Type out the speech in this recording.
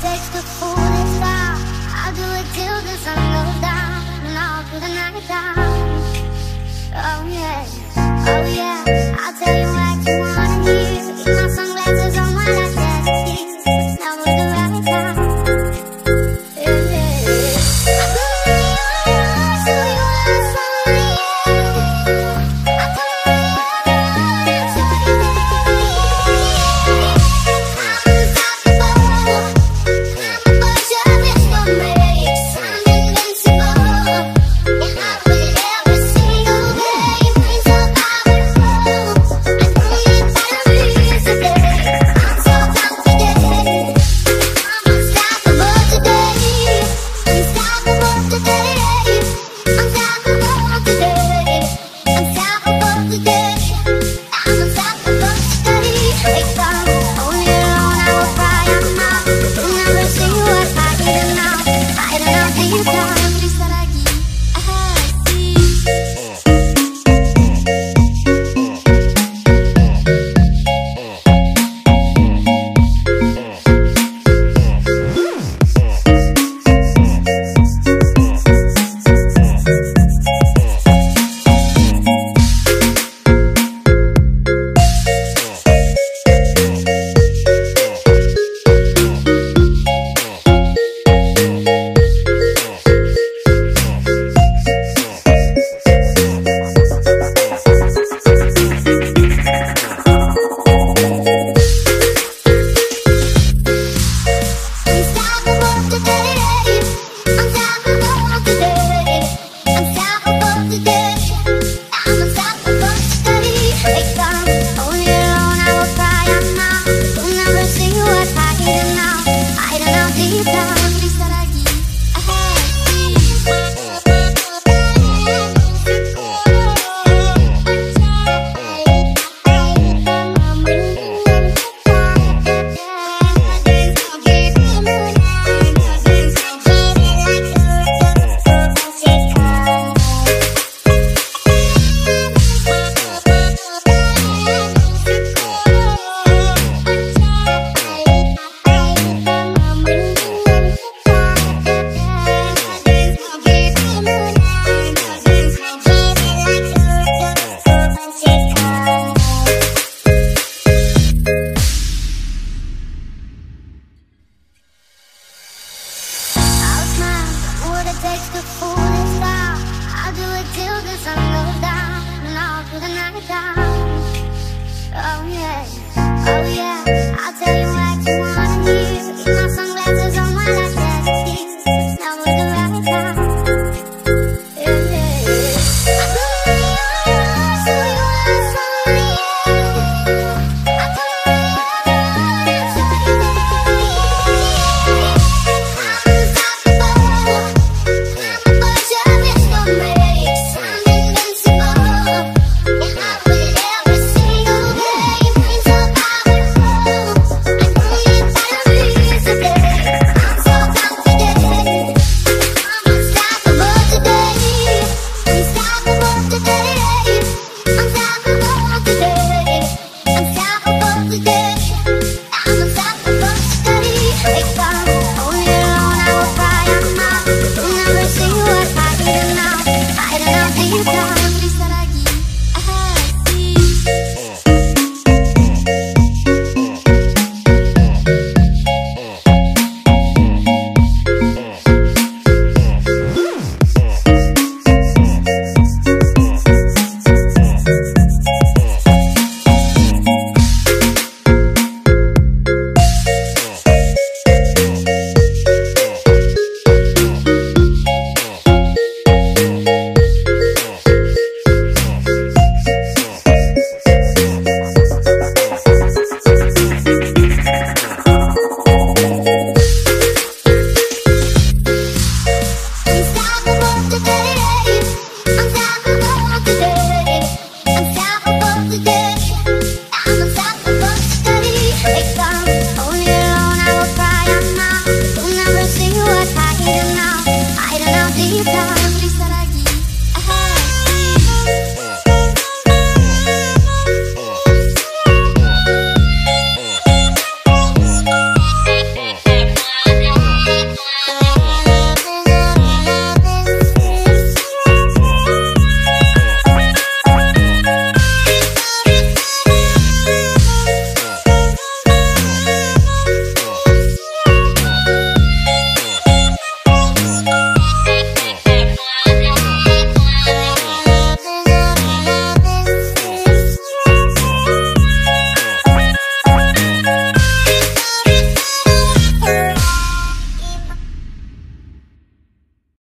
takes the fool